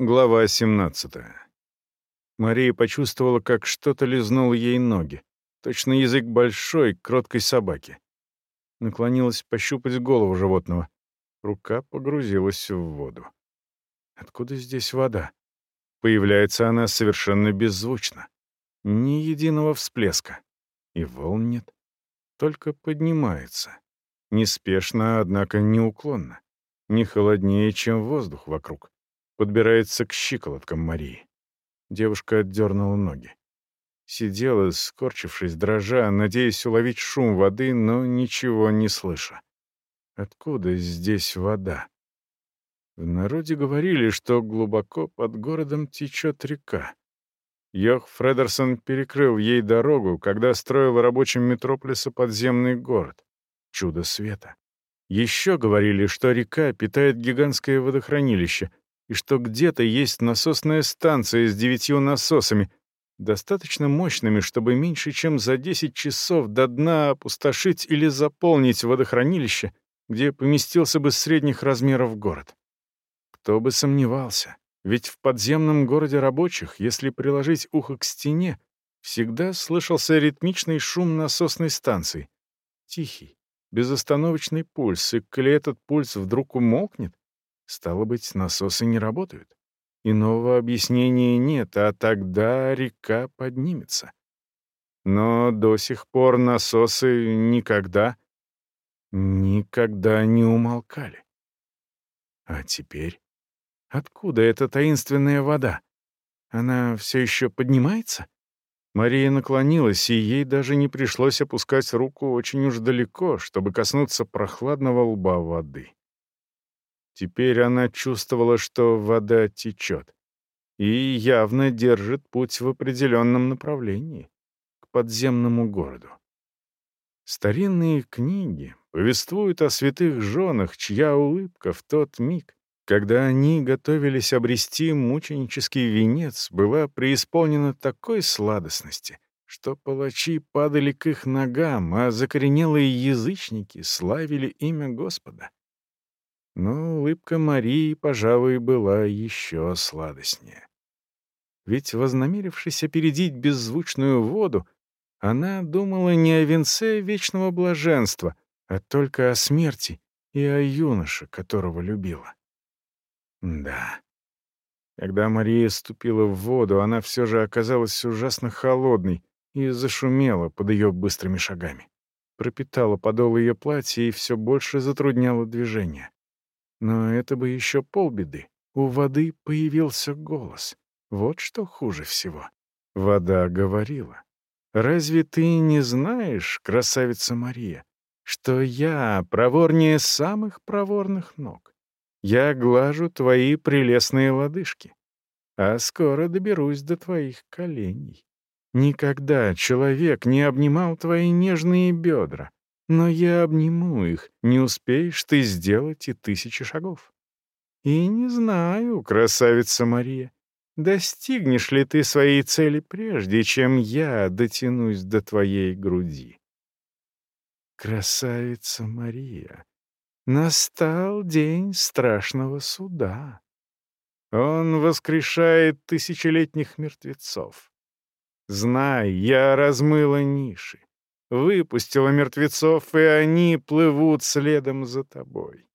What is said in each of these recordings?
Глава 17. Мария почувствовала, как что-то лизнуло ей ноги. Точно язык большой, кроткой собаки. Наклонилась пощупать голову животного. Рука погрузилась в воду. Откуда здесь вода? Появляется она совершенно беззвучно. Ни единого всплеска. И волн нет. Только поднимается. Неспешно, однако неуклонно. Не холоднее, чем воздух вокруг подбирается к щиколоткам Марии. Девушка отдернула ноги. Сидела, скорчившись, дрожа, надеясь уловить шум воды, но ничего не слыша. Откуда здесь вода? В народе говорили, что глубоко под городом течет река. Йох Фредерсон перекрыл ей дорогу, когда строил рабочим метрополиса подземный город. Чудо света. Еще говорили, что река питает гигантское водохранилище, и что где-то есть насосная станция с девятью насосами, достаточно мощными, чтобы меньше чем за 10 часов до дна опустошить или заполнить водохранилище, где поместился бы средних размеров город. Кто бы сомневался, ведь в подземном городе рабочих, если приложить ухо к стене, всегда слышался ритмичный шум насосной станции. Тихий, безостановочный пульс, и коли этот пульс вдруг умолкнет, Стало быть, насосы не работают. Иного объяснения нет, а тогда река поднимется. Но до сих пор насосы никогда, никогда не умолкали. А теперь? Откуда эта таинственная вода? Она все еще поднимается? Мария наклонилась, и ей даже не пришлось опускать руку очень уж далеко, чтобы коснуться прохладного лба воды. Теперь она чувствовала, что вода течет и явно держит путь в определенном направлении, к подземному городу. Старинные книги повествуют о святых женах, чья улыбка в тот миг, когда они готовились обрести мученический венец, была преисполнена такой сладостности, что палачи падали к их ногам, а закоренелые язычники славили имя Господа. Но улыбка Марии, пожалуй, была еще сладостнее. Ведь, вознамерившись опередить беззвучную воду, она думала не о венце вечного блаженства, а только о смерти и о юноше, которого любила. Да. Когда Мария ступила в воду, она все же оказалась ужасно холодной и зашумела под ее быстрыми шагами. Пропитала подол ее платья и все больше затрудняла движение. Но это бы еще полбеды. У воды появился голос. Вот что хуже всего. Вода говорила. «Разве ты не знаешь, красавица Мария, что я проворнее самых проворных ног? Я глажу твои прелестные лодыжки, а скоро доберусь до твоих коленей. Никогда человек не обнимал твои нежные бедра, но я обниму их, не успеешь ты сделать и тысячи шагов. И не знаю, красавица Мария, достигнешь ли ты своей цели прежде, чем я дотянусь до твоей груди. Красавица Мария, настал день страшного суда. Он воскрешает тысячелетних мертвецов. Знай, я размыла ниши выпустила мертвецов, и они плывут следом за тобой.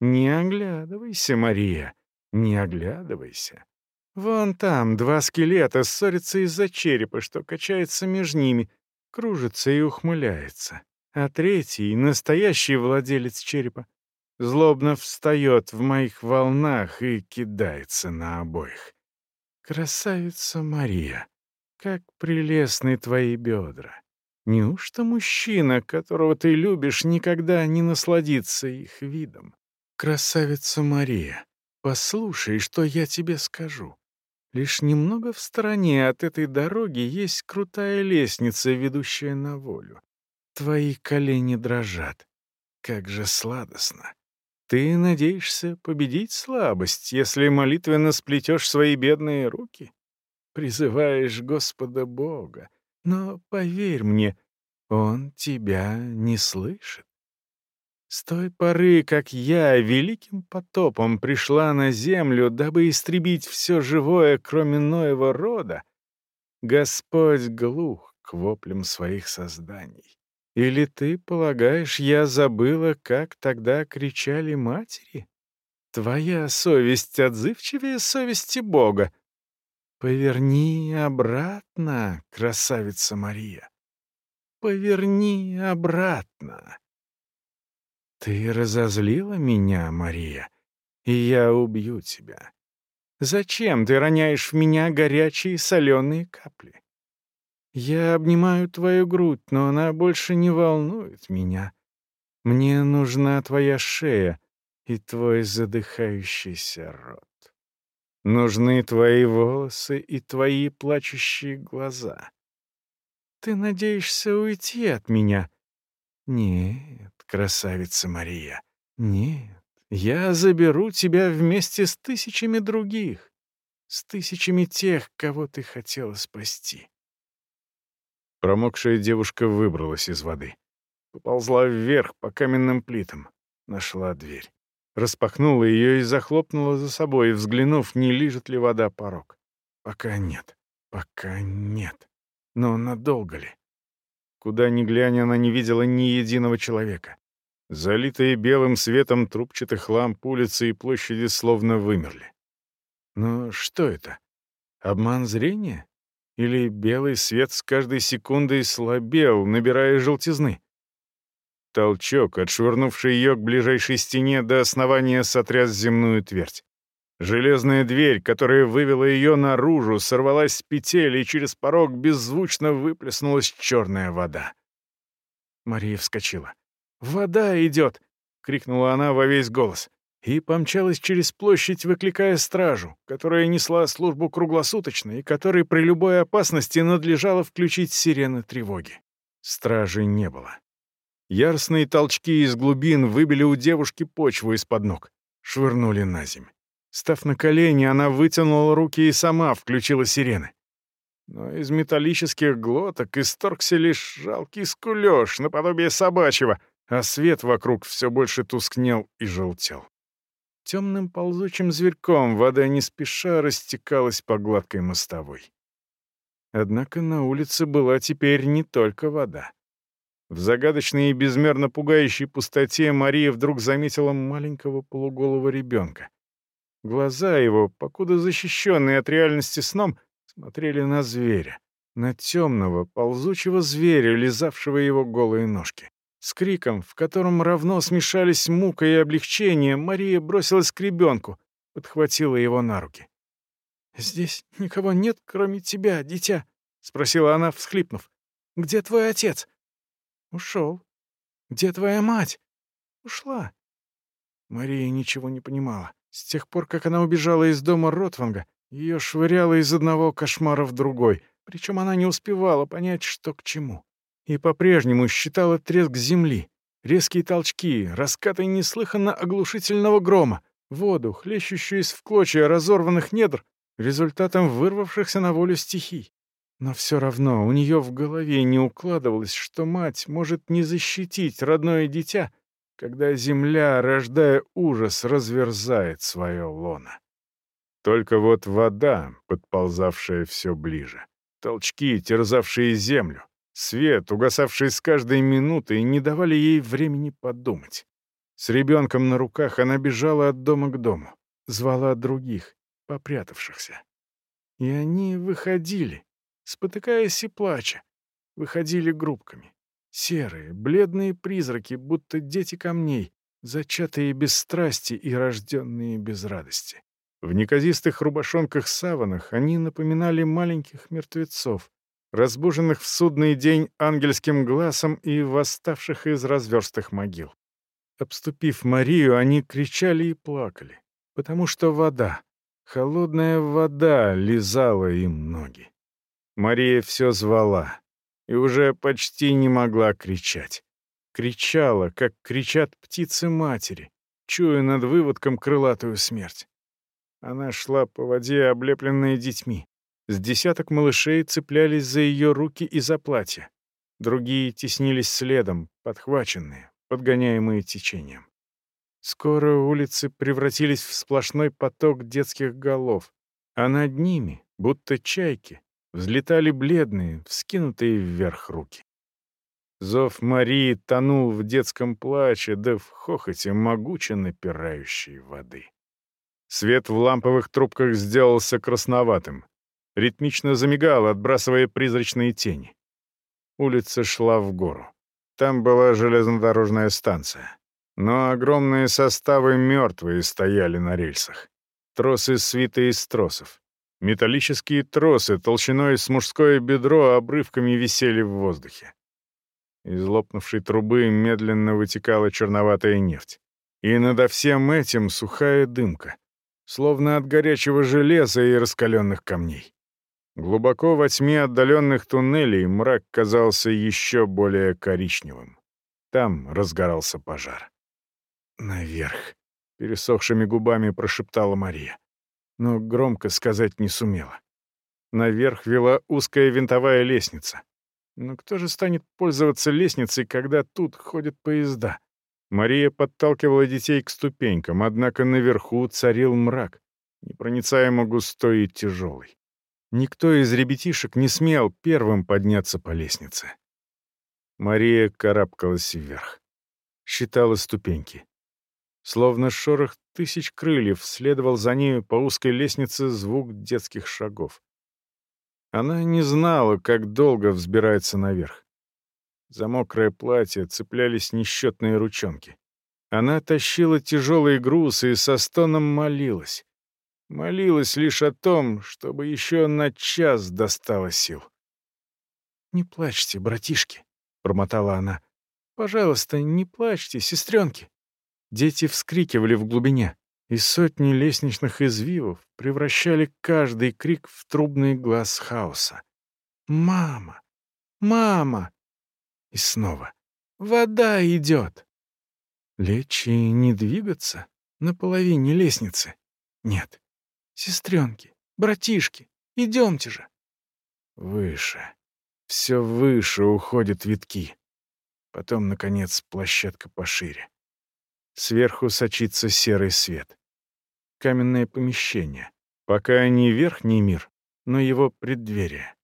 Не оглядывайся, Мария, не оглядывайся. Вон там два скелета ссорятся из-за черепа, что качается между ними, кружится и ухмыляется. А третий, настоящий владелец черепа, злобно встает в моих волнах и кидается на обоих. Красавица Мария, как прелестны твои бедра. Неужто мужчина, которого ты любишь, никогда не насладится их видом? Красавица Мария, послушай, что я тебе скажу. Лишь немного в стороне от этой дороги есть крутая лестница, ведущая на волю. Твои колени дрожат. Как же сладостно. Ты надеешься победить слабость, если молитвенно сплетешь свои бедные руки? Призываешь Господа Бога, но поверь мне, он тебя не слышит. С той поры, как я великим потопом пришла на землю, дабы истребить все живое, кроме Ноева рода, Господь глух к воплям своих созданий. Или ты полагаешь, я забыла, как тогда кричали матери? Твоя совесть отзывчивее совести Бога. Поверни обратно, красавица Мария. Поверни обратно. Ты разозлила меня, Мария, и я убью тебя. Зачем ты роняешь в меня горячие соленые капли? Я обнимаю твою грудь, но она больше не волнует меня. Мне нужна твоя шея и твой задыхающийся рот. Нужны твои волосы и твои плачущие глаза. Ты надеешься уйти от меня? Нет, красавица Мария, нет. Я заберу тебя вместе с тысячами других, с тысячами тех, кого ты хотела спасти. Промокшая девушка выбралась из воды. Поползла вверх по каменным плитам. Нашла дверь. Распахнула ее и захлопнула за собой, взглянув, не лижет ли вода порог. Пока нет. Пока нет. Но надолго ли? Куда ни глянь, она не видела ни единого человека. Залитые белым светом трубчатых ламп улицы и площади словно вымерли. Но что это? Обман зрения? Или белый свет с каждой секундой слабел, набирая желтизны? Толчок, отшвырнувший ее к ближайшей стене до основания, сотряс земную твердь. Железная дверь, которая вывела ее наружу, сорвалась с петель, и через порог беззвучно выплеснулась черная вода. Мария вскочила. «Вода идет!» — крикнула она во весь голос. И помчалась через площадь, выкликая стражу, которая несла службу круглосуточно и которой при любой опасности надлежало включить сирены тревоги. Стражи не было. Яростные толчки из глубин выбили у девушки почву из-под ног, швырнули на земь. Став на колени, она вытянула руки и сама включила сирены. Но из металлических глоток исторгся лишь жалкий скулёж, наподобие собачьего — а свет вокруг все больше тускнел и желтел. Темным ползучим зверьком вода не спеша растекалась по гладкой мостовой. Однако на улице была теперь не только вода. В загадочной и безмерно пугающей пустоте Мария вдруг заметила маленького полуголого ребенка. Глаза его, покуда защищенные от реальности сном, смотрели на зверя, на темного, ползучего зверя, лизавшего его голые ножки. С криком, в котором равно смешались мука и облегчение, Мария бросилась к ребенку, подхватила его на руки. «Здесь никого нет, кроме тебя, дитя?» — спросила она, всхлипнув. «Где твой отец?» «Ушел». «Где твоя мать?» «Ушла». Мария ничего не понимала. С тех пор, как она убежала из дома Ротванга, ее швыряло из одного кошмара в другой, причем она не успевала понять, что к чему и по-прежнему считала треск земли, резкие толчки, раскаты неслыханно оглушительного грома, воду, хлещущую из в клочья разорванных недр, результатом вырвавшихся на волю стихий. Но все равно у нее в голове не укладывалось, что мать может не защитить родное дитя, когда земля, рождая ужас, разверзает свое лоно. Только вот вода, подползавшая все ближе, толчки, терзавшие землю, Свет, угасавший с каждой минутой, не давали ей времени подумать. С ребенком на руках она бежала от дома к дому, звала других, попрятавшихся. И они выходили, спотыкаясь и плача, выходили группками. Серые, бледные призраки, будто дети камней, зачатые без страсти и рожденные без радости. В неказистых рубашонках-саванах они напоминали маленьких мертвецов, разбуженных в судный день ангельским глазом и восставших из разверстых могил. Обступив Марию, они кричали и плакали, потому что вода, холодная вода лизала им ноги. Мария все звала и уже почти не могла кричать. Кричала, как кричат птицы-матери, чуя над выводком крылатую смерть. Она шла по воде, облепленная детьми. С десяток малышей цеплялись за ее руки и за платье. Другие теснились следом, подхваченные, подгоняемые течением. Скоро улицы превратились в сплошной поток детских голов, а над ними, будто чайки, взлетали бледные, вскинутые вверх руки. Зов Марии тонул в детском плаче, да в хохоте могуче напирающей воды. Свет в ламповых трубках сделался красноватым. Ритмично замигал, отбрасывая призрачные тени. Улица шла в гору. Там была железнодорожная станция. Но огромные составы мертвые стояли на рельсах. Тросы свиты из тросов. Металлические тросы толщиной с мужское бедро обрывками висели в воздухе. Из лопнувшей трубы медленно вытекала черноватая нефть. И надо всем этим сухая дымка, словно от горячего железа и раскаленных камней. Глубоко во тьме отдаленных туннелей мрак казался еще более коричневым. Там разгорался пожар. «Наверх», — пересохшими губами прошептала Мария. Но громко сказать не сумела. Наверх вела узкая винтовая лестница. Но кто же станет пользоваться лестницей, когда тут ходят поезда? Мария подталкивала детей к ступенькам, однако наверху царил мрак, непроницаемо густой и тяжелый. Никто из ребятишек не смел первым подняться по лестнице. Мария карабкалась вверх. Считала ступеньки. Словно шорох тысяч крыльев следовал за нею по узкой лестнице звук детских шагов. Она не знала, как долго взбирается наверх. За мокрое платье цеплялись несчетные ручонки. Она тащила тяжелый груз и со стоном молилась. Молилась лишь о том, чтобы еще на час достала сил. «Не плачьте, братишки», — промотала она. «Пожалуйста, не плачьте, сестренки». Дети вскрикивали в глубине, и сотни лестничных извивов превращали каждый крик в трубный глаз хаоса. «Мама! Мама!» И снова «Вода идет!» Лечь и не двигаться на половине лестницы? Нет. Сестренки, братишки, идемте же. Выше. Все выше уходят витки. Потом, наконец, площадка пошире. Сверху сочится серый свет. Каменное помещение. Пока не верхний мир, но его преддверие.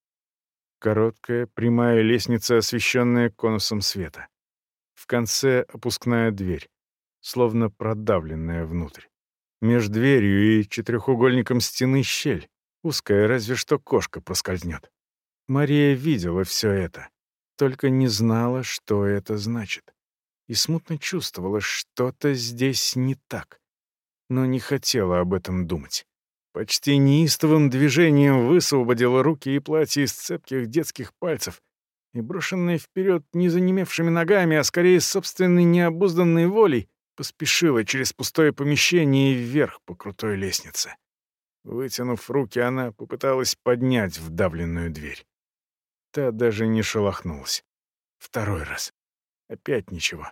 Короткая, прямая лестница, освещенная конусом света. В конце опускная дверь, словно продавленная внутрь. Между дверью и четырехугольником стены щель, узкая, разве что кошка проскользнет. Мария видела все это, только не знала, что это значит. И смутно чувствовала, что-то здесь не так, но не хотела об этом думать. Почти неистовым движением высвободила руки и платье из цепких детских пальцев и, брошенная вперед не занемевшими ногами, а скорее собственной необузданной волей, поспешила через пустое помещение вверх по крутой лестнице. Вытянув руки, она попыталась поднять вдавленную дверь. Та даже не шелохнулась. Второй раз. Опять ничего.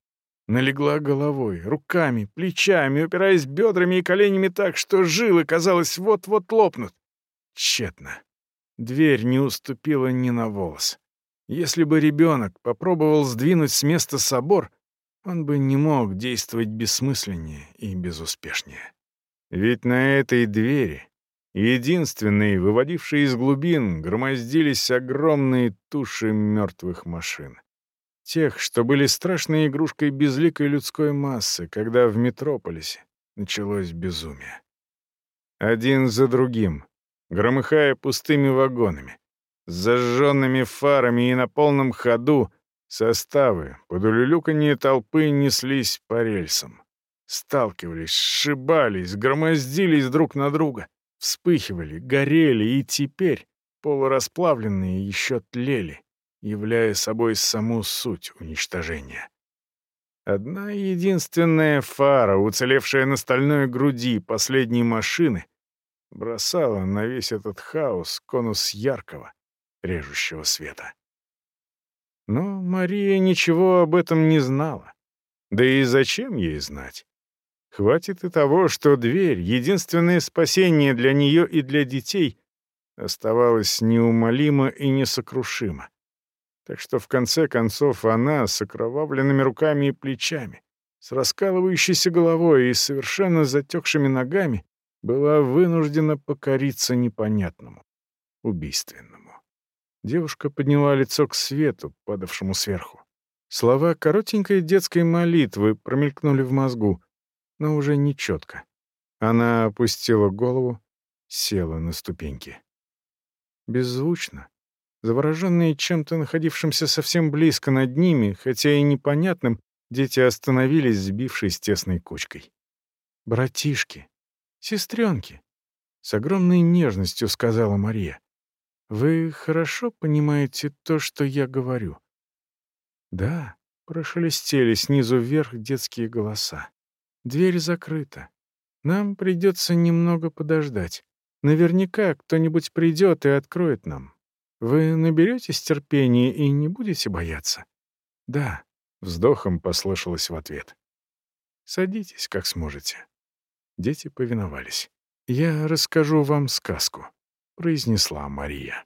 Налегла головой, руками, плечами, упираясь бедрами и коленями так, что жилы, казалось, вот-вот лопнут. Тщетно. Дверь не уступила ни на волос. Если бы ребенок попробовал сдвинуть с места собор, он бы не мог действовать бессмысленнее и безуспешнее. Ведь на этой двери, единственной, выводившей из глубин, громоздились огромные туши мертвых машин. Тех, что были страшной игрушкой безликой людской массы, когда в метрополисе началось безумие. Один за другим, громыхая пустыми вагонами, с зажженными фарами и на полном ходу, Составы под улюлюканье толпы неслись по рельсам. Сталкивались, сшибались, громоздились друг на друга, вспыхивали, горели и теперь, полурасплавленные, еще тлели, являя собой саму суть уничтожения. Одна единственная фара, уцелевшая на стальной груди последней машины, бросала на весь этот хаос конус яркого, режущего света. Но Мария ничего об этом не знала. Да и зачем ей знать? Хватит и того, что дверь, единственное спасение для нее и для детей, оставалась неумолима и несокрушима. Так что в конце концов она с окровавленными руками и плечами, с раскалывающейся головой и совершенно затекшими ногами была вынуждена покориться непонятному, убийственному. Девушка подняла лицо к свету, падавшему сверху. Слова коротенькой детской молитвы промелькнули в мозгу, но уже нечетко. Она опустила голову, села на ступеньки. Беззвучно, завороженные чем-то находившимся совсем близко над ними, хотя и непонятным, дети остановились, сбившись тесной кучкой. «Братишки, сестренки», — с огромной нежностью сказала Мария. «Вы хорошо понимаете то, что я говорю?» «Да», — прошелестели снизу вверх детские голоса. «Дверь закрыта. Нам придется немного подождать. Наверняка кто-нибудь придет и откроет нам. Вы наберетесь терпения и не будете бояться? Да, вздохом послышалось в ответ. Садитесь, как сможете. Дети повиновались. Я расскажу вам сказку, произнесла Мария.